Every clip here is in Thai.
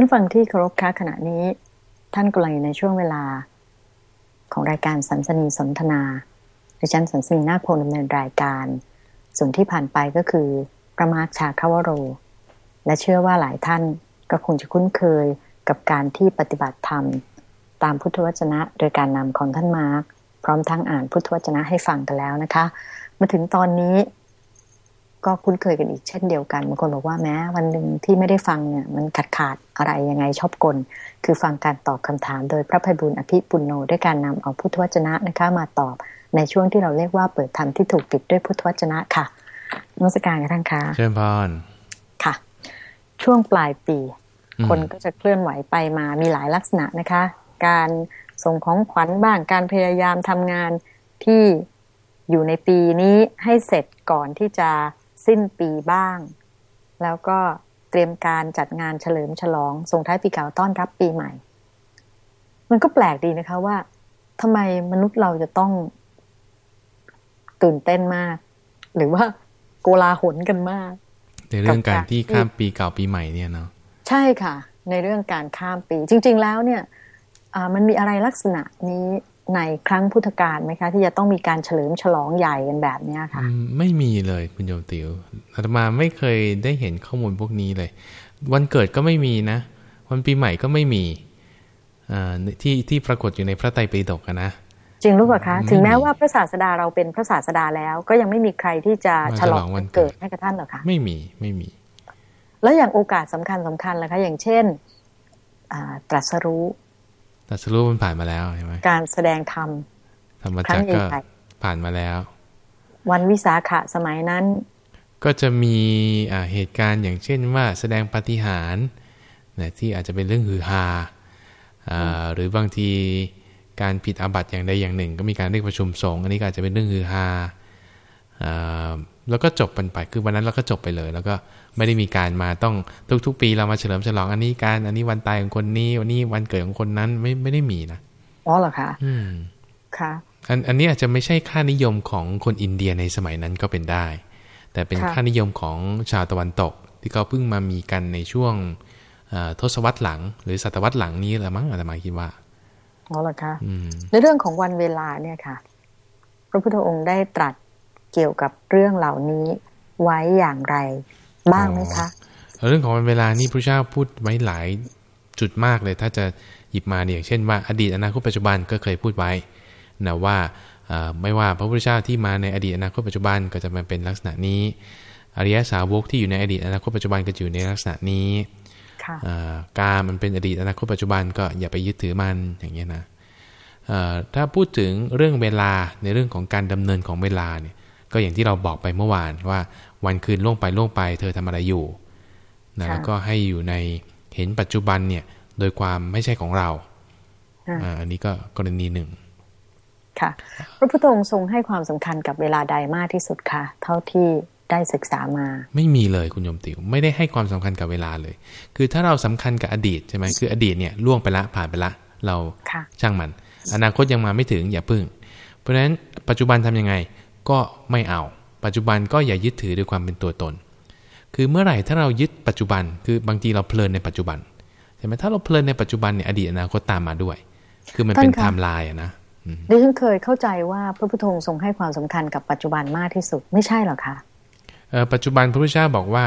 ท่านฟังที่เคารพคะขณะนี้ ท่านกำลังอยู่ในช่วงเวลา ของรายการสันสนีสนทนาดิฉันสันสนีนาคพงดำเนินรายการ ส่วนที่ผ่านไปก็คือประมาชาคาวโร และเชื่อว่าหลายท่านก็คงจะคุ้นเคยกับการที่ปฏิบัติธรรม ตามพุทธวจนะโดยการนำของท่านมาร์กพร้อมทั้งอ่านพุทธวจนะให้ฟังกันแล้วนะคะ มาถึงตอนนี้ ก็คุ้นเคยกันอีกเช่นเดียวกันบางคนบอกว่าแม้วันหนึ่งที่ไม่ได้ฟังเนี่ยมันขาดขาดอะไรยังไงชอบกล คือฟังการตอบคำถามโดยพระภัยบุญอภิปุณโนด้วยการนำเอาพุทธวจนะนะคะมาตอบในช่วงที่เราเรียกว่าเปิดธรรมที่ถูกปิดด้วยพุทธวจนะค่ะนมัสการกันท่านคะเชิญพรค่ะ ช่วงปลายปีอืมคนก็จะเคลื่อนไหวไปมามีหลายลักษณะนะคะ การส่งของขวัญบ้างการพยายามทำงานที่อยู่ในปีนี้ให้เสร็จก่อนที่จะ สิ้นปีบ้าง แล้วก็เตรียมการจัดงานเฉลิมฉลองส่งท้ายปีเก่าต้อนรับปีใหม่ มันก็แปลกดีนะคะว่าทำไมมนุษย์เราจะต้องตื่นเต้นมาก หรือว่าโกลาหลกันมากในเรื่องการกับการที่ข้ามปีเก่าปีใหม่เนี่ยเนาะใช่ค่ะ ในเรื่องการข้ามปี จริง ๆ แล้วเนี่ยอ่ามันมีอะไรลักษณะนี้ ในครั้งพุทธกาลไหมคะ ที่จะต้องมีการเฉลิมฉลองใหญ่กันแบบเนี้ยค่ะอืมไม่มีเลยคุณโยมติวอาตมาไม่เคยได้เห็นข้อมูลพวกนี้เลย วันเกิดก็ไม่มีนะ วันปีใหม่ก็ไม่มีอ่าที่ที่ปรากฏอยู่ในพระไตรปิฎกอะนะจริงรู้ป่ะคะไม่มีถึงแม้ว่าพระศาสดาเราเป็นพระศาสดาแล้ว ก็ยังไม่มีใครที่จะมาฉลองฉลองวัวันนเกิเกิดดให้กับท่านหรอกคะไม่มีไม่มี แล้วอย่างโอกาสสำคัญสำคัญล่ะคะ อย่างเช่นอ่าตรัสรู้ แต่สรุปมันผ่านมาแล้วใช่ไหมการแสดงธรรมธรรมครั้จังกรก็ใหญ่ผ่านมาแล้ว วันวิสาขะสมัยนั้น ก็จะมีอ่าเหตุการณ์อย่างเช่นว่าแสดงปาฏิหาริย์นะที่อาจจะเป็นเรื่องฮือฮาอ่าหรือบางทีการผิดอาบัติอย่างใดอย่างหนึ่ง ก็มีการเรียกประชุมสงฆ์อันนี้ก็อาจจะเป็นเรื่องฮือฮาอ่า แล้วก็จบมันไปคือวันนั้นเราก็จบไปเลย แล้วก็ไม่ได้มีการมาต้องทุก ๆ ปีเรามาเฉลิมฉลองอันนี้การอันนี้วันตายของคนนี้วันนี้วันเกิดของคนนั้นไม่ไม่ได้มีนะอ๋อเหรอคะอืมค่ะอันอันนี้อาจจะไม่ใช่ค่านิยมของคนอินเดียในสมัยนั้นก็เป็นได้ แต่เป็นค่ะค่านิยมของชาวตะวันตก ที่เขาเพิ่งมามีกันในช่วงเอ่อทศวรรษหลัง หรือศตวรรษหลังนี้แหละมั้งอาตมาคิดว่าอ๋อเหรอคะอืมในเรื่องของวันเวลาเนี่ยค่ะ พระพุทธองค์ได้ตรัส เกี่ยวกับเรื่องเหล่านี้ไว้อย่างไร บ้างไหมคะ เรื่องของวันเวลานี่พระเจ้าพูดไว้หลายจุดมากเลย ถ้าจะหยิบมาเนี่ยอย่างเช่นว่าอดีตอนาคตปัจจุบันก็เคยพูดไว้นะว่าเอ่อไม่ว่าพระพุทธเจ้าที่มาในอดีตอนาคตปัจจุบันก็จะมาเป็นลักษณะนี้อริยสาวกที่อยู่ในอดีตอนาคตปัจจุบันก็จะอยู่ในลักษณะนี้ค่ะอ่าการมันเป็นอดีตอนาคตปัจจุบันก็อย่าไปยึดถือมันอย่างเงี้ยนะเอ่อถ้าพูดถึงเรื่องเวลาในเรื่องของการดำเนินของเวลาเนี่ย ก็อย่างที่เราบอกไปเมื่อวานว่าวันคืนล่วงไปล่วงไป เธอทำอะไรอยู่นะค่ะแล้วก็ให้อยู่ในเห็นปัจจุบันเนี่ย โดยความไม่ใช่ของเราอ่าอ่าอันนี้ก็กรณีหนึ่งค่ะ พระพุทธองค์ทรงให้ความสำคัญกับเวลาใดมากที่สุดคะเท่าที่ได้ศึกษามา ไม่มีเลยคุณโยมติวไม่ได้ให้ความสำคัญกับเวลาเลย คือถ้าเราสำคัญกับอดีตใช่ไหมคืออดีตเนี่ยล่วงไปละผ่านไปละ เราค่ะช่างมัน อนาคตยังมาไม่ถึงอย่าพึ่ง เพราะฉะนั้นปัจจุบันทำยังไง ก็ไม่เอา ปัจจุบันก็อย่ายึดถือด้วยความเป็นตัวตน คือเมื่อไหร่ถ้าเรายึดปัจจุบัน คือบางทีเราเพลินในปัจจุบันใช่ไหมถ้าเราเพลินในปัจจุบันเนี่ยอดีตอนาคตตามมาด้วย คือมันเป็นไทท่านคะม์ไลน์อะนะอืมดิฉันเคยเข้าใจว่าพระพุทธองค์ทรงให้ความสำคัญกับปัจจุบันมากที่สุดไม่ใช่เหรอคะเอ่อปัจจุบันพระพุทธเจ้าบอกว่า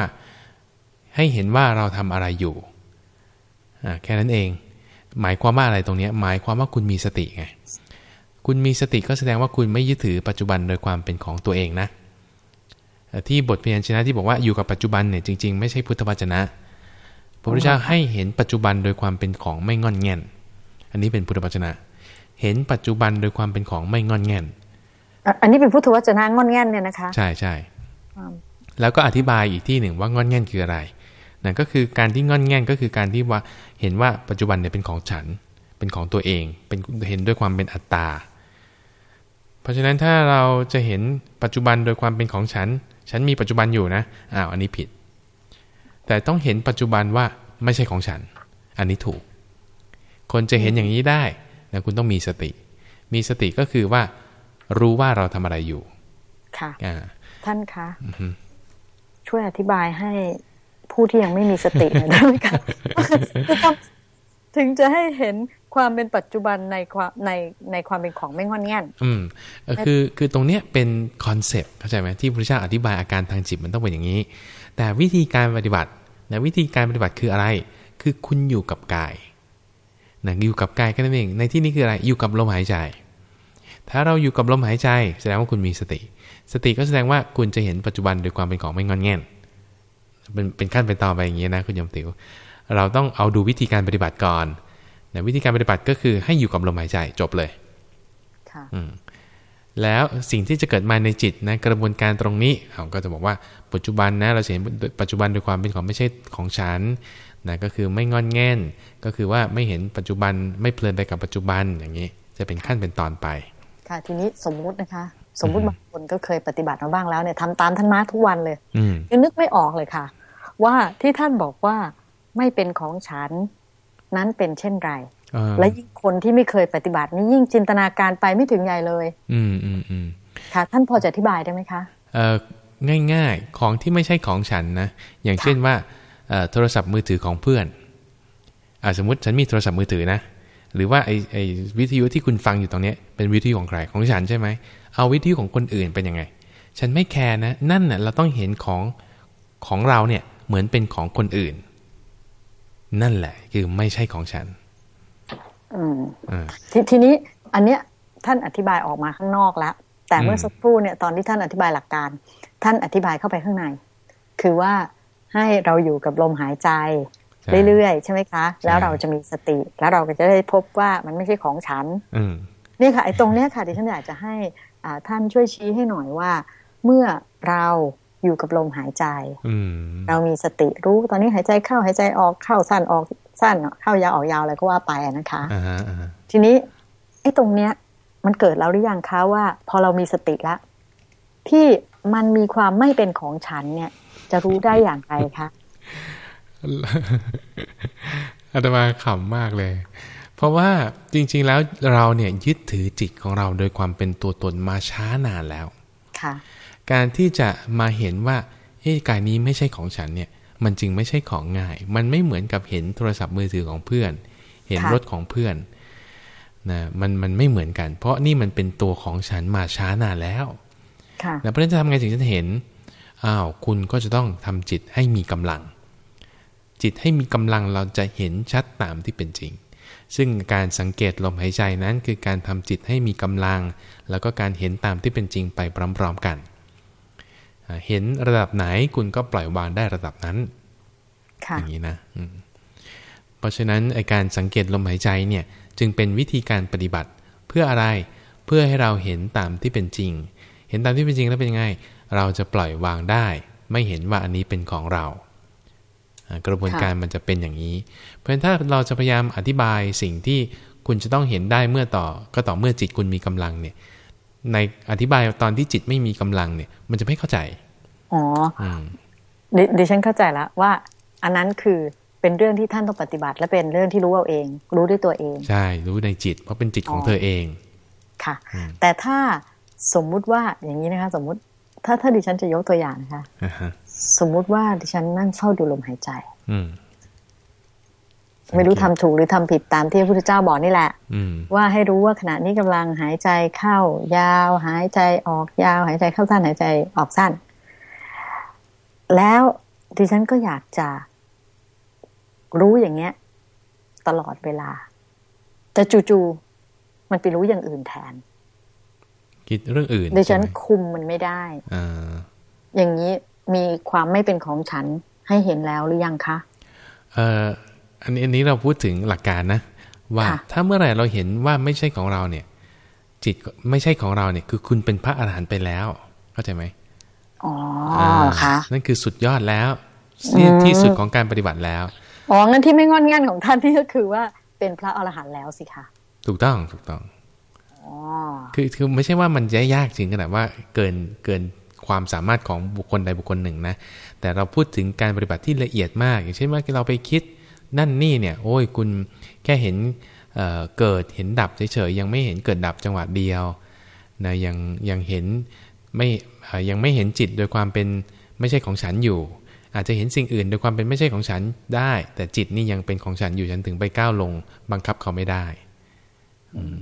ให้เห็นว่าเราทำอะไรอยู่อ่าแค่นั้นเอง หมายความว่าอะไรตรงเนี้ยหมายความว่าคุณมีสติไง คุณมีสติก็แสดงว่าคุณไม่ยึดถือปัจจุบันโดยความเป็นของตัวเองนะเอ่อที่บทเพียรชนะที่บอกว่าอยู่กับปัจจุบันเนี่ยจริง ๆ ไม่ใช่พุทธวจนะ พระพุทธเจ้าให้เห็นปัจจุบันโดยความเป็นของไม่งอนแง่น อันนี้เป็นพุทธวจนะ เห็นปัจจุบันโดยความเป็นของไม่งอนแง่นอะอันนี้เป็นพุทธวจนะงอนแง่นเนี่ยนะคะ ใช่ใช่อืมแล้วก็อธิบายอีกที่หนึ่งว่างอนแง่นคืออะไรนั่นก็คือการที่งอนแง่นก็คือการที่ว่าเห็นว่าปัจจุบันเนี่ยเป็นของฉัน เป็นของตัวเอง เป็นเห็นด้วยความเป็นอัตตา เพราะฉะนั้นถ้าเราจะเห็นปัจจุบันโดยความเป็นของฉัน ฉันมีปัจจุบันอยู่นะอ้าวอันนี้ผิด แต่ต้องเห็นปัจจุบันว่าไม่ใช่ของฉัน อันนี้ถูก คนจะเห็นอย่างนี้ได้นะคุณต้องมีสติ มีสติก็คือว่ารู้ว่าเราทำอะไรอยู่ ค่ะอ่าท่านคะอือฮึช่วยอธิบายให้ผู้ที่ยังไม่มีสติหน่อยได้ไหมคะจจะทำ ถึงจะให้เห็นความเป็นปัจจุบันในความในในความเป็นของไม่งอนแง่นอืมเอ่อคือคือตรงเนี้ยเป็นคอนเซปต์เข้าใจไหมที่พระเจ้าอธิบายอาการทางจิตมันต้องเป็นอย่างนี้ แต่วิธีการปฏิบัตินะวิธีการปฏิบัติคืออะไร คือคุณอยู่กับกายนะอยู่กับกายแค่นั้นเองในที่นี้คืออะไรอยู่กับลมหายใจ ถ้าเราอยู่กับลมหายใจ แสดงว่าคุณมีสติ สติก็แสดงว่าคุณจะเห็นปัจจุบันโดยความเป็นของไม่งอนแง่นเป็นเป็นขั้นเป็นตอนไปอย่างนี้นะคุณโยมติว เราต้องเอาดูวิธีการปฏิบัติก่อนนะวิธีการปฏิบัติก็คือให้อยู่กับลมหายใจจบเลยค่ะอืมแล้วสิ่งที่จะเกิดมาในจิตนะกระบวนการตรงนี้เขาก็จะบอกว่าปัจจุบันนะเราจะเห็นปัจจุบันโดยความเป็นของไม่ใช่ของฉันนะก็คือไม่งอนแง่น ก็คือว่าไม่เห็นปัจจุบันไม่เพลินไปกับปัจจุบันอย่างนี้ จะเป็นขั้นเป็นตอนไป ค่ะทีนี้สมมุตินะคะ สมมุติบางคนก็เคยปฏิบัติมาบ้างแล้วเนี่ยทำตามท่านมาทุกวันเลยอืมยังนึกไม่ออกเลยค่ะ ว่าที่ท่านบอกว่า ไม่เป็นของฉัน นั้นเป็นเช่นไรเออและยิ่งคนที่ไม่เคยปฏิบัตินี่ยิ่งจินตนาการไปไม่ถึงใหญ่เลย อืมอืมอืมค่ะ ท่านพอจะอธิบายได้ไหมคะเอ่อง่ายๆของที่ไม่ใช่ของฉันนะ อย่างเช่นว่าเอ่อโทรศัพท์มือถือของเพื่อนอ่าสมมติฉันมีโทรศัพท์มือถือนะ หรือว่าไอไอวิทยุที่คุณฟังอยู่ตรงเนี้ยเป็นวิทยุของใครของฉันใช่ไหมเอาวิทยุของคนอื่นเป็นยังไง ฉันไม่แคร์นะ นั่นน่ะเราต้องเห็นของของเราเนี่ยเหมือนเป็นของคนอื่น นั่นแหละ คือไม่ใช่ของฉันอืมอ่าททีนี้อันเนี้ยท่านอธิบายออกมาข้างนอกแล้ว แต่เมื่อสักครู่เนี่ยตอนที่ท่านอธิบายหลักการ ท่านอธิบายเข้าไปข้างใน คือว่าให้เราอยู่กับลมหายใจใช่เรื่อยๆ ใช่ไหมคะ แล้วเราจะมีสติ แล้วเราก็จะได้พบว่ามันไม่ใช่ของฉันอืมเนี่ยค่ะไอ้ตรงเนี้ยค่ะที่ฉันอยากจะให้อ่าท่านช่วยชี้ให้หน่อยว่า เมื่อเรา อยู่กับลมหายใจอืมเรามีสติรู้ตอนนี้หายใจเข้าหายใจออกเข้าสั้นออกสั้นเข้ายาวออกยาวอะไรก็ว่าไปอะนะคะอ่าฮะอ่าฮะทีนี้ไอ้ตรงเนี้ย มันเกิดแล้วหรือยังคะว่า พอเรามีสติแล้วที่มันมีความไม่เป็นของฉันเนี่ย จะรู้ได้อย่างไรคะอาตมาขำมากเลย เพราะว่าจริง ๆ แล้วเราเนี่ยยึดถือจิตของเราโดยความเป็นตัวตนมาช้านานแล้ว ค่ะ การที่จะมาเห็นว่าเอ้กายนี้ไม่ใช่ของฉันเนี่ย มันจึงไม่ใช่ของง่าย มันไม่เหมือนกับเห็นโทรศัพท์มือถือของเพื่อน เห็นค่ะรถของเพื่อนนะมันมันไม่เหมือนกัน เพราะนี่มันเป็นตัวของฉันมาช้านานแล้วค่ะแล้วเพราะฉะนั้นจะทำไงถึงจะเห็นอ้าวคุณก็จะต้องทำจิตให้มีกำลัง จิตให้มีกำลังเราจะเห็นชัดตามที่เป็นจริง ซึ่งการสังเกตลมหายใจนั้นคือการทำจิตให้มีกำลัง แล้วก็การเห็นตามที่เป็นจริงไปพร้อมๆกันอ่า เห็นระดับไหนคุณก็ปล่อยวางได้ระดับนั้นค่ะอย่างนี้นะอืมเพราะฉะนั้นไอการสังเกตลมหายใจเนี่ยจึงเป็นวิธีการปฏิบัติเพื่ออะไรเพื่อให้เราเห็นตามที่เป็นจริง เห็นตามที่เป็นจริงแล้วเป็นยังไง เราจะปล่อยวางได้ ไม่เห็นว่าอันนี้เป็นของเราอ่ากระบวนการมันจะเป็นอย่างนี้ เพราะฉะนั้นถ้าเราจะพยายามอธิบายสิ่งที่คุณจะต้องเห็นได้เมื่อต่อ ก็ต่อเมื่อจิตคุณมีกำลังเนี่ยในอธิบายตอนที่จิตไม่มีกำลังเนี่ย มันจะไม่เข้าใจ อ๋ออืมดิดิฉันเข้าใจแล้วว่าอันนั้นคือเป็นเรื่องที่ท่านต้องปฏิบัติ และเป็นเรื่องที่รู้เอาเอง รู้ด้วยตัวเอง ใช่ รู้ในจิต เพราะเป็นจิตของอ๋อเธอเองค่ะอืมแต่ถ้าสมมุติว่าอย่างนี้นะคะ สมมุติ ถ้าถ้าดิฉันจะยกตัวอย่างนะคะอ่าฮะสมมุติว่าดิฉันนั่งเฝ้าดูลมหายใจ อืมไม่รู้ทำถูกหรือทำผิดตามที่พระพุทธเจ้าบอกนี่แหละ อืมว่าให้รู้ว่าขณะนี้กำลังหายใจเข้า ยาว หายใจออกยาว หายใจเข้าสั้นหายใจออกสั้น แล้วดิฉันก็อยากจะรู้อย่างเงี้ย ตลอดเวลา แต่จู่ๆมันไปรู้อย่างอื่นแทน คิดเรื่องอื่นดิฉันใช่ไหมคุมมันไม่ได้อ่าอย่างนี้มีความไม่เป็นของฉันให้เห็นแล้วหรือยังคะเอ่ออันนี้อันนี้เราพูดถึงหลักการนะ ว่าค่ะถ้าเมื่อไหร่เราเห็นว่าไม่ใช่ของเราเนี่ย จิตก็ไม่ใช่ของเราเนี่ย คือคุณเป็นพระอรหันต์ไปแล้ว เข้าใจไหม อ๋ออ่าค่ะนั่นคือสุดยอดแล้วที่อืมที่สุดของการปฏิบัติแล้วอ๋องั้นที่ไม่งอนงันของท่านที่ก็คือว่าเป็นพระอรหันต์แล้วสิคะถูกต้องถูกต้องอ๋อคือคือไม่ใช่ว่ามันจะยากจริงขนาดว่าเกินเกินความสามารถของบุคคลใดบุคคลหนึ่งนะแต่เราพูดถึงการปฏิบัติที่ละเอียดมาก อย่างเช่นว่าเราไปคิดนั่นนี่เนี่ย โอ้ยคุณแค่เห็นเอ่อเกิดเห็นดับเฉยๆยังไม่เห็นเกิดดับจังหวะเดียวนะยังยังเห็นไม่เอ่อ ยังไม่เห็นจิตโดยความเป็นไม่ใช่ของฉันอยู่ อาจจะเห็นสิ่งอื่นโดยความเป็นไม่ใช่ของฉันได้ แต่จิตนี่ยังเป็นของฉันอยู่ฉันถึงไปก้าวลง บังคับเขาไม่ได้อืม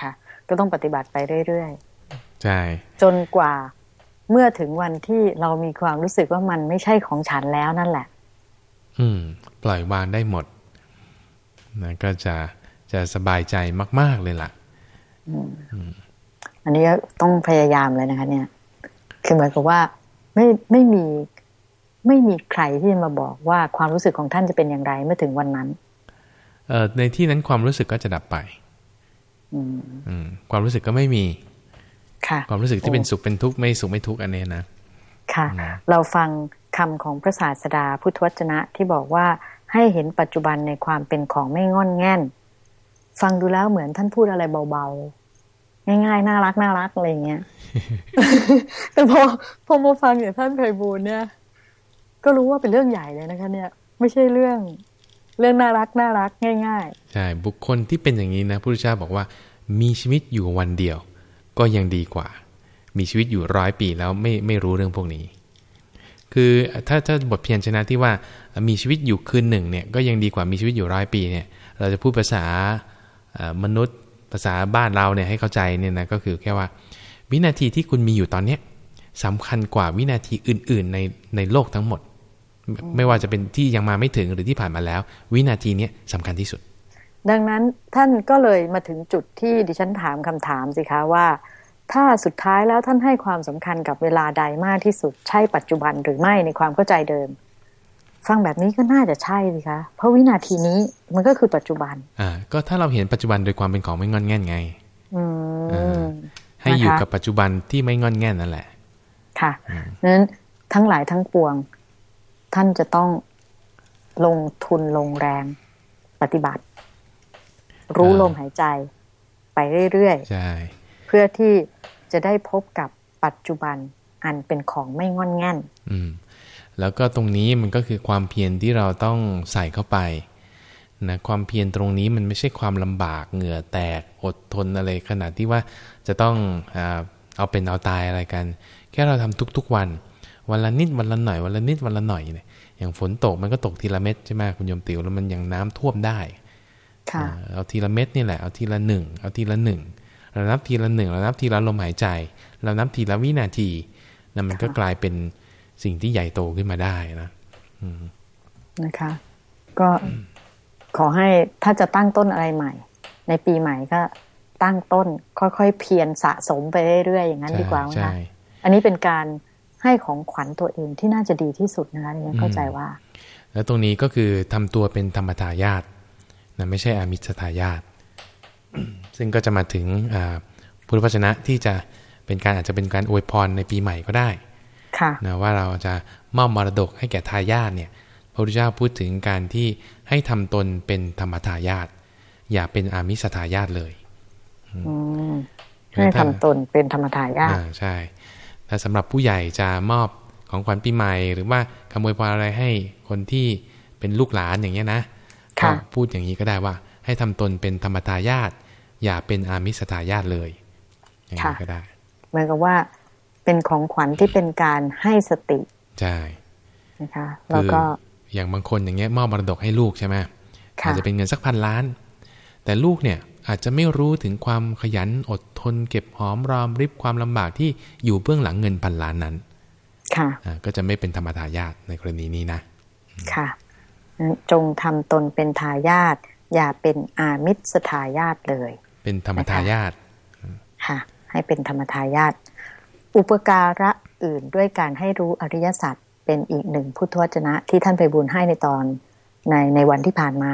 ค่ะ ก็ต้องปฏิบัติไปเรื่อยใช่ๆจนกว่าเมื่อถึงวันที่เรามีความรู้สึกว่ามันไม่ใช่ของฉันแล้วนั่นแหละ อืม ปล่อยวางได้หมดนะก็จะจะสบายใจมาก ๆเลยล่ะอันนี้ก็ต้องพยายามเลยนะคะ เนี่ย คือเหมือนกับว่าไม่ไม่มีไม่มีใครที่จะมาบอกว่าความรู้สึกของท่านจะเป็นอย่างไรเมื่อถึงวันนั้น เอ่อในที่นั้นความรู้สึกก็จะดับไป อืมอืมความรู้สึกก็ไม่มี ค่ะ ความรู้สึกที่เป็นสุขเป็นทุกข์ไม่สุขไม่ทุกข์อันเนี้ยนะค่ะอืมเราฟังคำของพระศาสดาพุทธวจนะที่บอกว่าให้เห็นปัจจุบันในความเป็นของไม่งอนแง่น ฟังดูแล้วเหมือนท่านพูดอะไรเบาๆ ง่ายๆ น่ารักน่ารักอะไรอย่างเงี้ย แต่พอพอมาฟังอย่างท่านไพบูลย์เนี่ย ก็รู้ว่าเป็นเรื่องใหญ่เลยนะคะ เนี่ย ไม่ใช่เรื่องเรื่องน่ารักน่ารักง่ายใช่ บุคคลที่เป็นอย่างนี้นะพระพุทธเจ้าบอกว่า มีชีวิตอยู่วันเดียว ก็ยังดีกว่า มีชีวิตอยู่ร้อยปีแล้วไม่ไม่รู้เรื่องพวกนี้ คือถ้าถ้าบทเพียรชนะที่ว่ามีชีวิตอยู่คืนหนึ่งเนี่ยก็ยังดีกว่ามีชีวิตอยู่ร้อยปีเนี่ย เราจะพูดภาษาเอ่อมนุษย์ ภาษาบ้านเราเนี่ยให้เข้าใจเนี่ยนะก็คือแค่ว่า วินาทีที่คุณมีอยู่ตอนเนี้ยสำคัญกว่าวินาทีอื่น ๆ ในในโลกทั้งหมด ไม่ไม่ว่าจะเป็นที่ยังมาไม่ถึงหรือที่ผ่านมาแล้ว วินาทีเนี้ยสำคัญที่สุดๆดังนั้นท่านก็เลยมาถึงจุดที่ดิฉันถามคำถามสิคะว่า ถ้าสุดท้ายแล้วท่านให้ความสำคัญกับเวลาใดมากที่สุด ใช่ปัจจุบันหรือไม่ในความเข้าใจเดิม ฟังแบบนี้ก็น่าจะใช่สิคะ เพราะวินาทีนี้มันก็คือปัจจุบัน อ่า ก็ถ้าเราเห็นปัจจุบันโดยความเป็นของไม่งอนแง่นไง อืเอมให้อยู่นะคะกับปัจจุบันที่ไม่งอนแง่นนั่นแหละ ค่ะนั้นทั้งหลายทั้งปวง ท่านจะต้องลงทุนลงแรงปฏิบัติ รู้อ่าลมหายใจ ไปเรื่อยใช่ๆเพื่อที่จะได้พบกับปัจจุบันอันเป็นของไม่งอนแง่น อืม แล้วก็ตรงนี้มันก็คือความเพียรที่เราต้องใส่เข้าไปนะความเพียรตรงนี้มันไม่ใช่ความลำบากเหงื่อแตกอดทนอะไรขนาดที่ว่าจะต้องอาเอาเป็นเอาตายอะไรกัน แค่เราทำทุกๆวัน วันละนิดวันละหน่อยวันละนิดวันละหน่อยเนี่ยอย่างฝนตกมันก็ตกทีละเม็ดใช่ไหมคุณโยมติวแล้วมันยังน้ำท่วมได้ค่ะอ่าเอาทีละเม็ดนี่แหละเอาทีละหนึ่งเอาทีละหนึ่งเรานับทีละหนึ่งเรานับทีละลมหายใจ เรานับทีละวินาทีนั่นมันก็กลายเป็น สิ่งที่ใหญ่โตขึ้นมาได้นะอืมนะคะ ก็ขอให้ถ้าจะตั้งต้นอะไรใหม่ ในปีใหม่ก็ตั้งต้นค่อยๆเพียรสะสมไปเรื่อยๆอย่างนั้นดีกว่าไหมใช่คะอันนี้เป็นการให้ของขวัญตัวเองที่น่าจะดีที่สุดนะคะดิฉันเข้าใจว่า แล้วตรงนี้ก็คือทำตัวเป็นธรรมทายาทนะไม่ใช่อามิสทายาทซึ่งก็จะมาถึงอ่าพุทธวจนะที่จะเป็นการอาจจะเป็นการอวยพรในปีใหม่ก็ได้ค่ะ นะว่าเราจะมอบมรดกให้แก่ทายาทเนี่ยพระพุทธเจ้าพูดถึงการที่ให้ทำตนเป็นธรรมทายาทอย่าเป็นอามิสทายาทเลยอืมให้ทำตนเป็นธรรมทายาทอ่าใช่ ถ้าสำหรับผู้ใหญ่จะมอบของขวัญปีใหม่ หรือว่าคำอวยพรอะไรให้คนที่เป็นลูกหลานอย่างเงี้ยนะก็ค่ะพูดอย่างนี้ก็ได้ว่า ให้ทำตนเป็นธรรมทายาทอย่าเป็นอามิสทายาทเลยอย่างนี้ก็ได้เหมือนกับว่า เป็นของขวัญที่เป็นการให้สติ ใช่นะคะคืแล้วก็อย่างบางคนอย่างเงี้ยมอบมรดกให้ลูกใช่ไหมค่ะอาจจะเป็นเงินสักพันล้าน แต่ลูกเนี่ยอาจจะไม่รู้ถึงความขยันอดทน เก็บหอมรอมริบความลำบากที่อยู่เบื้องหลังเงินพันล้านนั้น ค่ะอ่าก็จะไม่เป็นธรรมทายาทในกรณีนี้นะ ค่ะ จงทำตนเป็นทายาทอย่าเป็นอามิสทายาทเลย เป็นธรรมทายาทค่ะ ให้เป็นธรรมทายาท อุปการะอื่นด้วยการให้รู้อริยสัจเป็นอีกหนึ่งพุทธวจนะที่ท่านไปบุญให้ในตอนในในวันที่ผ่านมา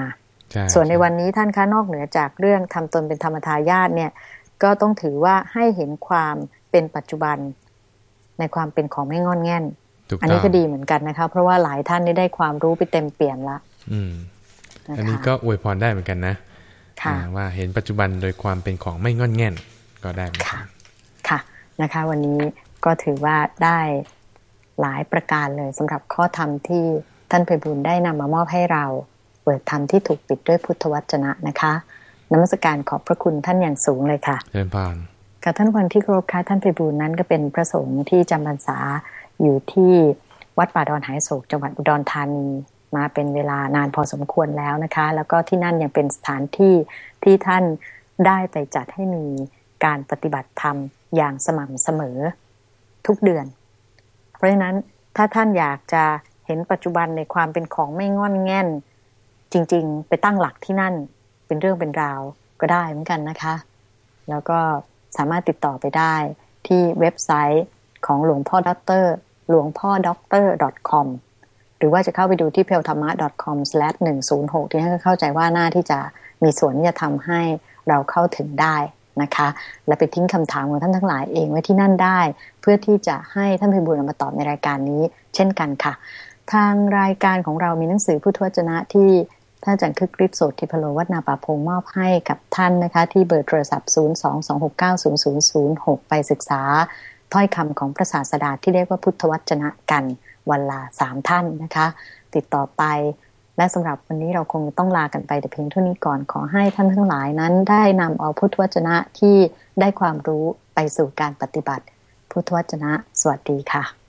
ใช่ส่วนในวันนี้ท่านคะนอกเหนือจากเรื่องทำตนเป็นธรรมทายาทเนี่ย ก็ต้องถือว่าให้เห็นความเป็นปัจจุบันในความเป็นของไม่งอนแง่นถูกอันต้นี้องก็ดีเหมือนกันนะคะ เพราะว่าหลายท่านนี่ได้ความรู้ไปเต็มเปี่ยมละอืมนะคะอันนี้ก็อวยพรได้เหมือนกันนะค่ะอ่าว่าเห็นปัจจุบันโดยความเป็นของไม่งอนแง่นก็ได้เหมือนกัค่ะนค่ะ นะคะ วันนี้ก็ถือว่าได้หลายประการเลยสำหรับข้อธรรมที่ท่านไพบุญได้นำมามอบให้เราเปิดธรรมที่ถูกปิดด้วยพุทธวจนะนะคะนมัสการขอบพระคุณท่านอย่างสูงเลยค่ะเจริญพรกับท่านฟังที่เคารพค่ะท่านไพบูลย์นั้นก็เป็นพระสงฆ์ที่จำพรรษาอยู่ที่วัดป่าดอนหายโศกจังหวัดอุดรธานีมาเป็นเวลานานพอสมควรแล้วนะคะ แล้วก็ที่นั่นยังเป็นสถานที่ที่ท่านได้ไปจัดให้มี การปฏิบัติธรรมอย่างสม่ำเสมอ ทุกเดือน เพราะฉะนั้นถ้าท่านอยากจะเห็นปัจจุบันในความเป็นของไม่งอนแง่น จริง ๆ ไปตั้งหลักที่นั่นเป็นเรื่องเป็นราวก็ได้เหมือนกันนะคะ แล้วก็สามารถติดต่อไปได้ที่เว็บไซต์ของหลวงพ่อด็อกเตอร์หลวงพ่อด็อกเตอร์ .com หรือว่าจะเข้าไปดูที่เพียวธรรมะ .com/106 ที่ให้เข้าใจว่าหน้าที่จะมีส่วนที่จะทำให้เราเข้าถึงได้ นะคะ และไปทิ้งคำถามของท่านทั้งหลายเองไว้ที่นั่นได้ เพื่อที่จะให้ท่านไพบูลย์มาตอบในรายการนี้ เช่นกันค่ะ ทางรายการของเรามีหนังสือพุทธวจนะที่ท่านอาจารย์คึกฤทธิ์โสติพโลวัฒนาป่าพงมอบให้กับท่านนะคะ ที่เบอร์โทรศัพท์ 022690006 ไปศึกษา ถ้อยคำของพระศาสดาที่เรียกว่าพุทธวจนะกันวันละสามท่านนะคะ ติดต่อไป และสำหรับวันนี้เราคงต้องลากันไปแต่เพียงเท่านี้ก่อนขอให้ท่านทั้งหลายนั้น ได้นำเอาพุทธวจนะที่ได้ความรู้ไปสู่การปฏิบัติ พุทธวจนะ สวัสดีค่ะ